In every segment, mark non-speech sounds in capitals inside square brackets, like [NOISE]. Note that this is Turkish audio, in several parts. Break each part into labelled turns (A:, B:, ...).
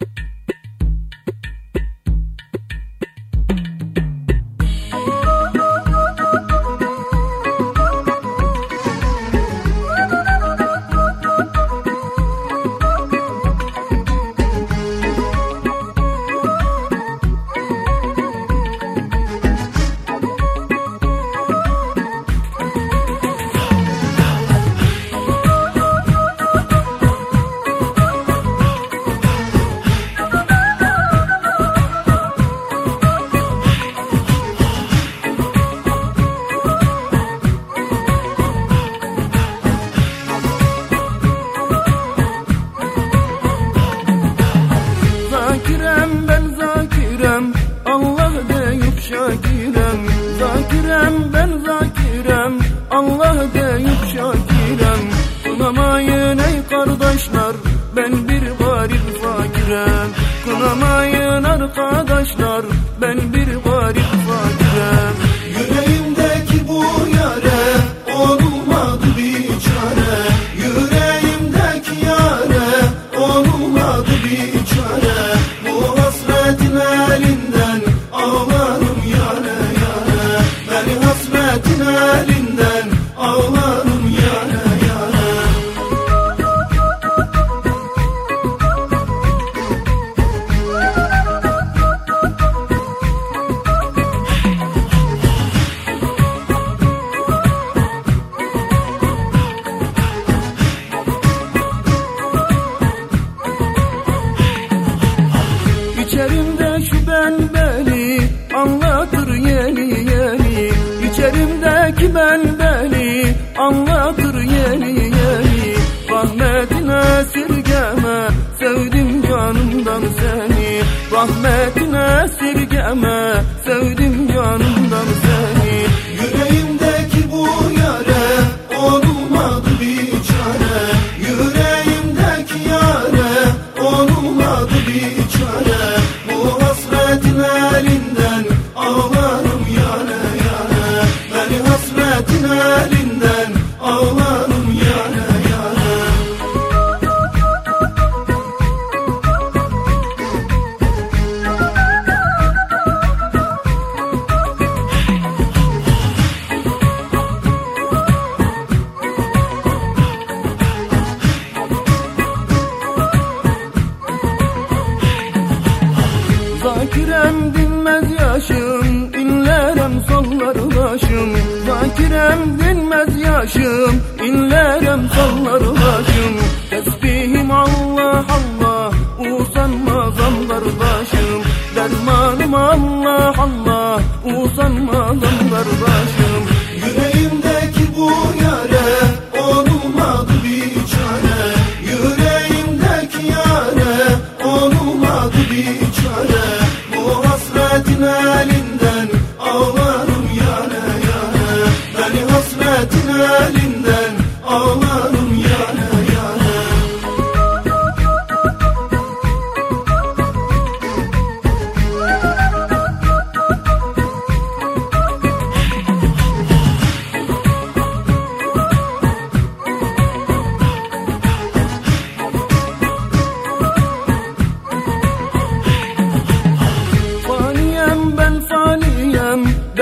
A: you [LAUGHS] 我的 beni anlatır yeni yeni. İçerimdeki ben beni anlatır yeni yeni. Rahmetine sirgeme sevdim canımdan seni. Rahmetine sirgeme sevdim canımdan seni Zakirem dinmez yaşım inlerem sallar başım Zakirem dinmez yaşım inlerem sallar başım
B: hasretin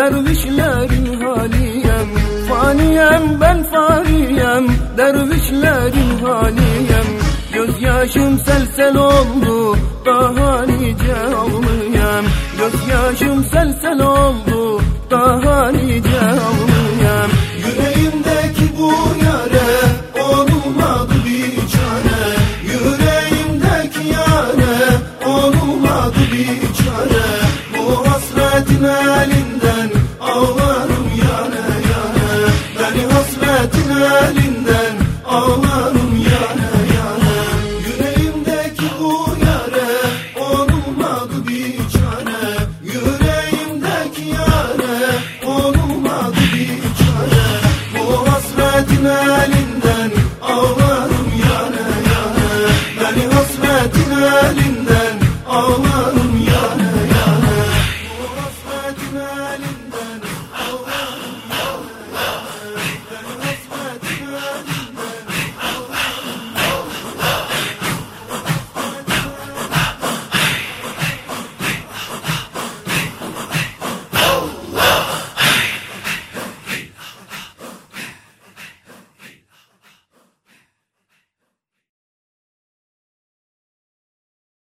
A: dervişlerin haliyem Faniyem ben faniyem dervişlerin haliyem Gözyaşım sel sel oldu daha nice ağlayam Gözyaşım sel sel oldu daha nice ağlayam
B: Yüreğimdeki bu yare olmadı bir çare. Yüreğimdeki yare olmadı bir çare. Bu hasretin elinden hasretin